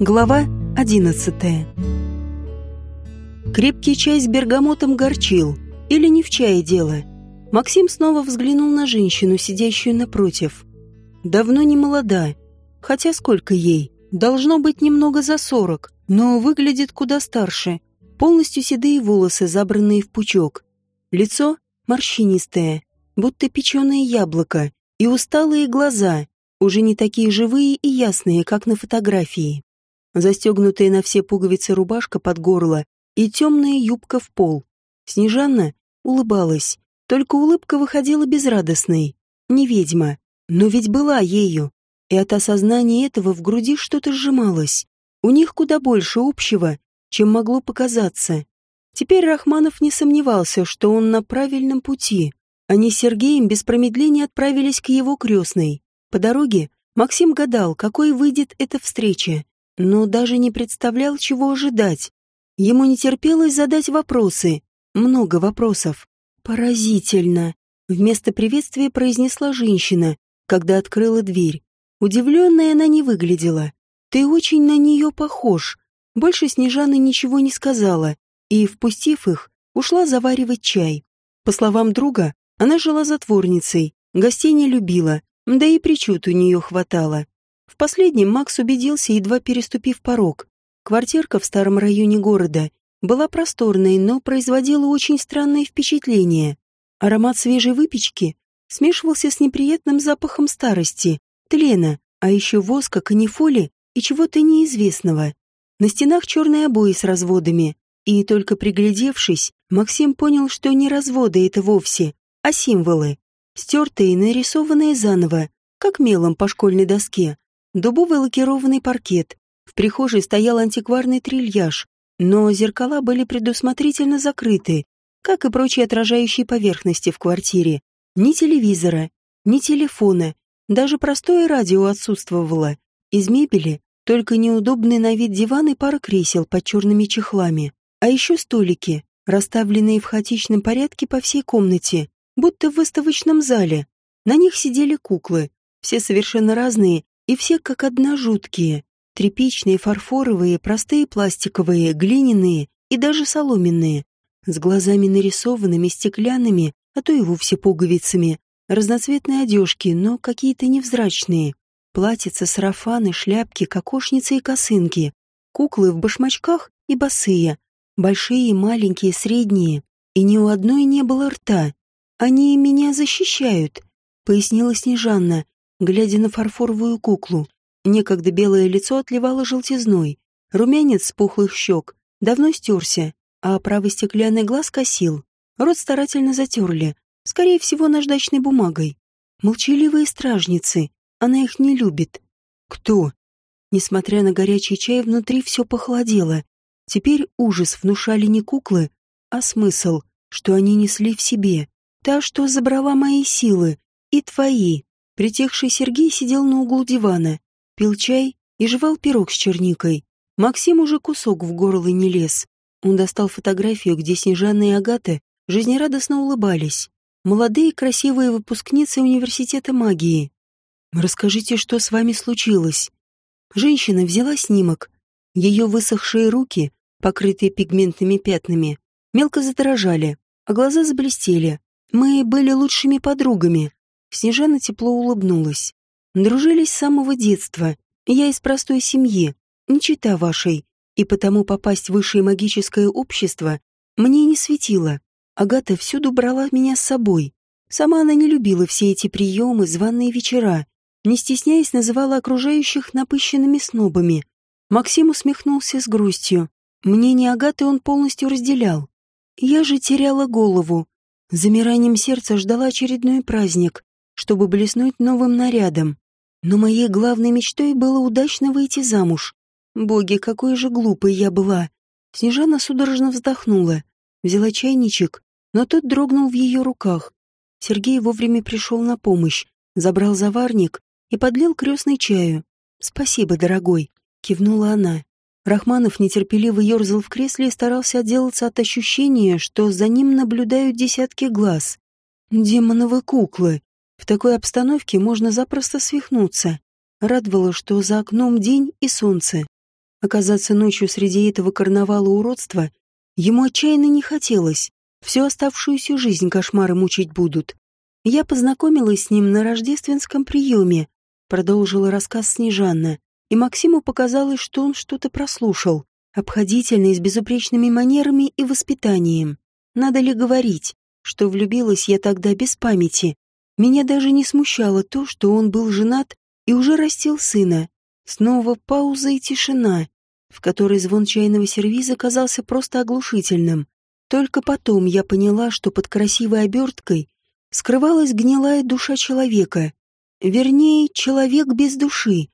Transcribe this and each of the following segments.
Глава 11 Крепкий чай с бергамотом горчил, или не в чае дело. Максим снова взглянул на женщину, сидящую напротив. Давно не молода, хотя сколько ей? Должно быть немного за сорок, но выглядит куда старше. Полностью седые волосы, забранные в пучок. Лицо морщинистое, будто печеное яблоко, и усталые глаза, уже не такие живые и ясные, как на фотографии. Застегнутая на все пуговицы рубашка под горло и темная юбка в пол. Снежанна улыбалась, только улыбка выходила безрадостной. Не ведьма, но ведь была ею. И от осознания этого в груди что-то сжималось. У них куда больше общего, чем могло показаться. Теперь Рахманов не сомневался, что он на правильном пути. Они с Сергеем без промедления отправились к его крестной. По дороге Максим гадал, какой выйдет эта встреча, но даже не представлял, чего ожидать. Ему не терпелось задать вопросы, много вопросов. «Поразительно!» — вместо приветствия произнесла женщина, когда открыла дверь. Удивленная она не выглядела. «Ты очень на нее похож». Больше Снежана ничего не сказала, и, впустив их, ушла заваривать чай. По словам друга, она жила затворницей, гостей не любила, да и причуд у нее хватало. В последнем Макс убедился, едва переступив порог. Квартирка в старом районе города была просторной, но производила очень странное впечатление. Аромат свежей выпечки смешивался с неприятным запахом старости, тлена, а еще воска, канифоли и чего-то неизвестного. На стенах черные обои с разводами, и только приглядевшись, Максим понял, что не разводы это вовсе, а символы стертые и нарисованные заново, как мелом по школьной доске. Дубовый лакированный паркет. В прихожей стоял антикварный трильяж, но зеркала были предусмотрительно закрыты, как и прочие отражающие поверхности в квартире. Ни телевизора, ни телефона, даже простое радио отсутствовало. Из мебели только неудобный на вид диван и пара кресел под черными чехлами. А еще столики, расставленные в хаотичном порядке по всей комнате будто в выставочном зале. На них сидели куклы, все совершенно разные и все как одна жуткие. Тряпичные, фарфоровые, простые пластиковые, глиняные и даже соломенные. С глазами нарисованными, стеклянными, а то и вовсе пуговицами. Разноцветные одежки, но какие-то невзрачные. Платьица, сарафаны, шляпки, кокошницы и косынки. Куклы в башмачках и босые. Большие, маленькие, средние. И ни у одной не было рта. «Они меня защищают», — пояснила Снежанна, глядя на фарфоровую куклу. Некогда белое лицо отливало желтизной. Румянец с пухлых щек давно стерся, а правый стеклянный глаз косил. Рот старательно затерли, скорее всего, наждачной бумагой. Молчаливые стражницы, она их не любит. Кто? Несмотря на горячий чай, внутри все похолодело. Теперь ужас внушали не куклы, а смысл, что они несли в себе. Та, что забрала мои силы. И твои. Притихший Сергей сидел на углу дивана, пил чай и жевал пирог с черникой. Максим уже кусок в горло не лез. Он достал фотографию, где Снежана и Агата жизнерадостно улыбались. Молодые красивые выпускницы университета магии. «Расскажите, что с вами случилось?» Женщина взяла снимок. Ее высохшие руки, покрытые пигментными пятнами, мелко задрожали, а глаза заблестели. Мы были лучшими подругами. Снежана тепло улыбнулась. Дружили с самого детства. Я из простой семьи, не чита вашей, и потому попасть в высшее магическое общество мне не светило. Агата всюду брала меня с собой. Сама она не любила все эти приемы, званые вечера. Не стесняясь, называла окружающих напыщенными снобами. Максим усмехнулся с грустью. Мнение Агаты он полностью разделял. Я же теряла голову, Замиранием сердца ждала очередной праздник, чтобы блеснуть новым нарядом. Но моей главной мечтой было удачно выйти замуж. Боги, какой же глупой я была. Снежана судорожно вздохнула, взяла чайничек, но тот дрогнул в ее руках. Сергей вовремя пришел на помощь, забрал заварник и подлил крестный чаю. «Спасибо, дорогой», — кивнула она. Рахманов нетерпеливо ерзал в кресле и старался отделаться от ощущения, что за ним наблюдают десятки глаз. Демоновы куклы. В такой обстановке можно запросто свихнуться. Радовало, что за окном день и солнце. Оказаться ночью среди этого карнавала уродства ему отчаянно не хотелось. Всю оставшуюся жизнь кошмары мучить будут. Я познакомилась с ним на рождественском приеме, продолжила рассказ Снежанна, и Максиму показалось, что он что-то прослушал, обходительный, с безупречными манерами и воспитанием. Надо ли говорить, что влюбилась я тогда без памяти? Меня даже не смущало то, что он был женат и уже растил сына. Снова пауза и тишина, в которой звон чайного сервиза казался просто оглушительным. Только потом я поняла, что под красивой оберткой скрывалась гнилая душа человека. Вернее, человек без души.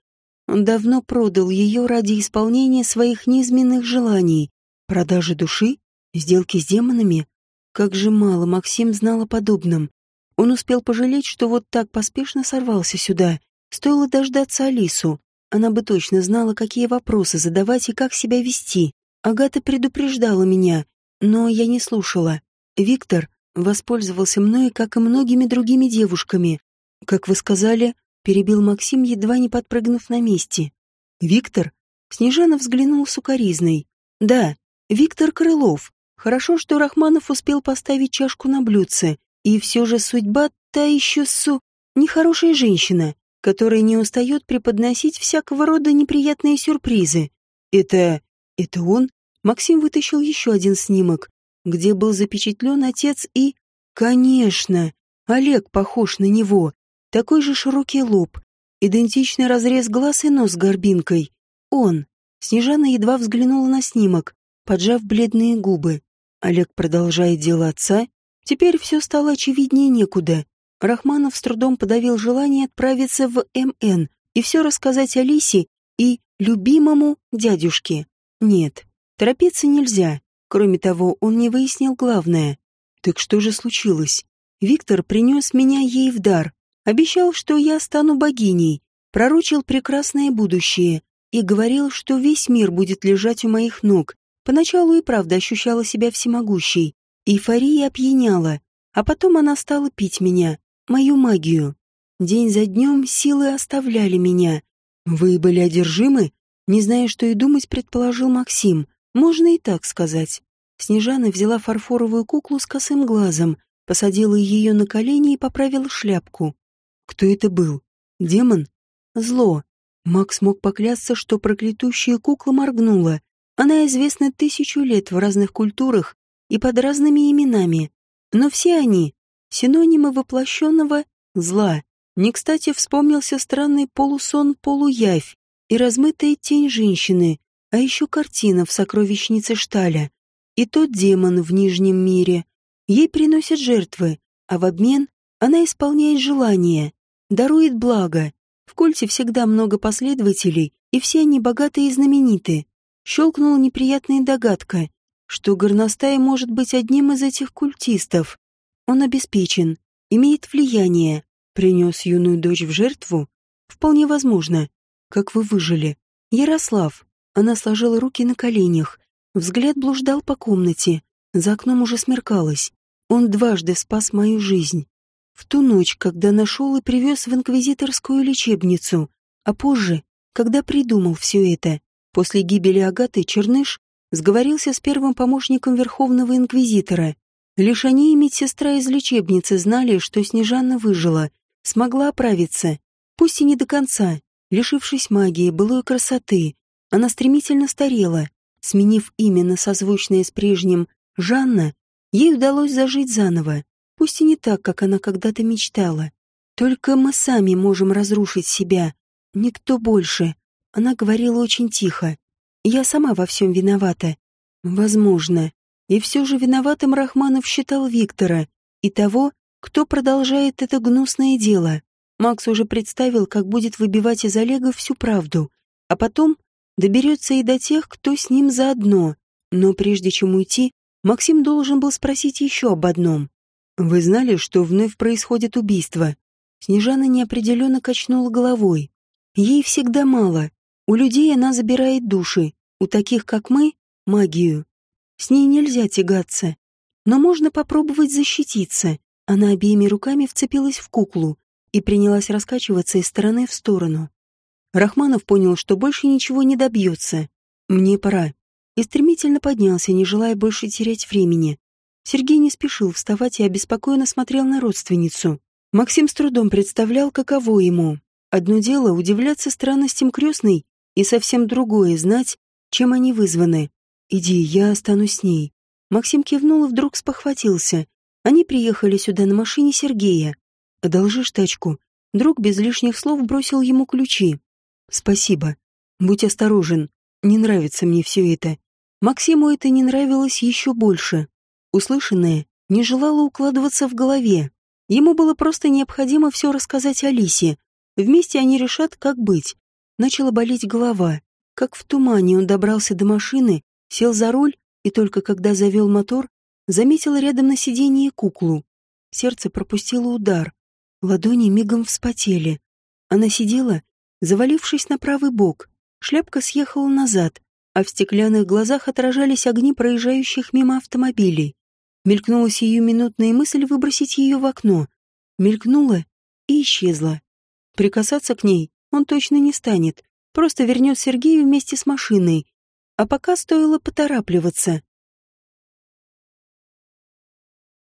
Он давно продал ее ради исполнения своих низменных желаний. Продажи души? Сделки с демонами? Как же мало Максим знал о подобном. Он успел пожалеть, что вот так поспешно сорвался сюда. Стоило дождаться Алису. Она бы точно знала, какие вопросы задавать и как себя вести. Агата предупреждала меня, но я не слушала. Виктор воспользовался мной, как и многими другими девушками. Как вы сказали, перебил Максим, едва не подпрыгнув на месте. Виктор? Снежана взглянул сукоризной. Да, Виктор Крылов. Хорошо, что Рахманов успел поставить чашку на блюдце. И все же судьба та еще су... Нехорошая женщина, которая не устает преподносить всякого рода неприятные сюрпризы. Это... это он? Максим вытащил еще один снимок, где был запечатлен отец и... Конечно, Олег похож на него. Такой же широкий лоб, идентичный разрез глаз и нос с горбинкой. Он. Снежана едва взглянула на снимок, поджав бледные губы. Олег продолжает дело отца. Теперь все стало очевиднее некуда. Рахманов с трудом подавил желание отправиться в МН и все рассказать Алисе и любимому дядюшке. Нет, торопиться нельзя. Кроме того, он не выяснил главное. Так что же случилось? Виктор принес меня ей в дар. Обещал, что я стану богиней, пророчил прекрасное будущее и говорил, что весь мир будет лежать у моих ног. Поначалу и правда ощущала себя всемогущей. Эйфория опьяняла, а потом она стала пить меня, мою магию. День за днем силы оставляли меня. Вы были одержимы? Не зная, что и думать, предположил Максим. Можно и так сказать. Снежана взяла фарфоровую куклу с косым глазом, посадила ее на колени и поправила шляпку. Кто это был? Демон? Зло. Макс мог поклясться, что проклятущая кукла моргнула. Она известна тысячу лет в разных культурах и под разными именами. Но все они — синонимы воплощенного зла. Не кстати вспомнился странный полусон-полуявь и размытая тень женщины, а еще картина в сокровищнице Шталя. И тот демон в Нижнем мире. Ей приносят жертвы, а в обмен она исполняет желания, дарует благо. В культе всегда много последователей, и все они богатые и знамениты. Щелкнула неприятная догадка, что горностай может быть одним из этих культистов. Он обеспечен, имеет влияние, принес юную дочь в жертву. Вполне возможно. Как вы выжили? Ярослав. Она сложила руки на коленях. Взгляд блуждал по комнате. За окном уже смеркалось. Он дважды спас мою жизнь. В ту ночь, когда нашел и привез в инквизиторскую лечебницу, а позже, когда придумал все это. После гибели Агаты Черныш сговорился с первым помощником Верховного Инквизитора. Лишь они и медсестра из лечебницы знали, что Снежана выжила, смогла оправиться, пусть и не до конца, лишившись магии, былой красоты. Она стремительно старела, сменив имя на созвучное с прежним «Жанна», ей удалось зажить заново, пусть и не так, как она когда-то мечтала. Только мы сами можем разрушить себя, никто больше. Она говорила очень тихо. Я сама во всем виновата. Возможно. И все же виноватым Рахманов считал Виктора и того, кто продолжает это гнусное дело. Макс уже представил, как будет выбивать из Олега всю правду, а потом доберется и до тех, кто с ним заодно. Но прежде чем уйти, Максим должен был спросить еще об одном. «Вы знали, что вновь происходит убийство?» Снежана неопределенно качнула головой. Ей всегда мало. У людей она забирает души, у таких, как мы, магию. С ней нельзя тягаться. Но можно попробовать защититься. Она обеими руками вцепилась в куклу и принялась раскачиваться из стороны в сторону. Рахманов понял, что больше ничего не добьется. Мне пора. И стремительно поднялся, не желая больше терять времени. Сергей не спешил вставать и обеспокоенно смотрел на родственницу. Максим с трудом представлял, каково ему. Одно дело удивляться странностям крестной, и совсем другое знать, чем они вызваны. «Иди, я останусь с ней». Максим кивнул и вдруг спохватился. Они приехали сюда на машине Сергея. «Одолжишь тачку?» Друг без лишних слов бросил ему ключи. «Спасибо. Будь осторожен. Не нравится мне все это». Максиму это не нравилось еще больше. Услышанное не желало укладываться в голове. Ему было просто необходимо все рассказать Алисе. Вместе они решат, как быть. Начала болеть голова. Как в тумане он добрался до машины, сел за руль и только когда завел мотор, заметил рядом на сиденье куклу. Сердце пропустило удар. Ладони мигом вспотели. Она сидела, завалившись на правый бок. Шляпка съехала назад, а в стеклянных глазах отражались огни проезжающих мимо автомобилей. Мелькнула сиюминутная мысль выбросить ее в окно. Мелькнула и исчезла. Прикасаться к ней он точно не станет, просто вернет Сергею вместе с машиной. А пока стоило поторапливаться.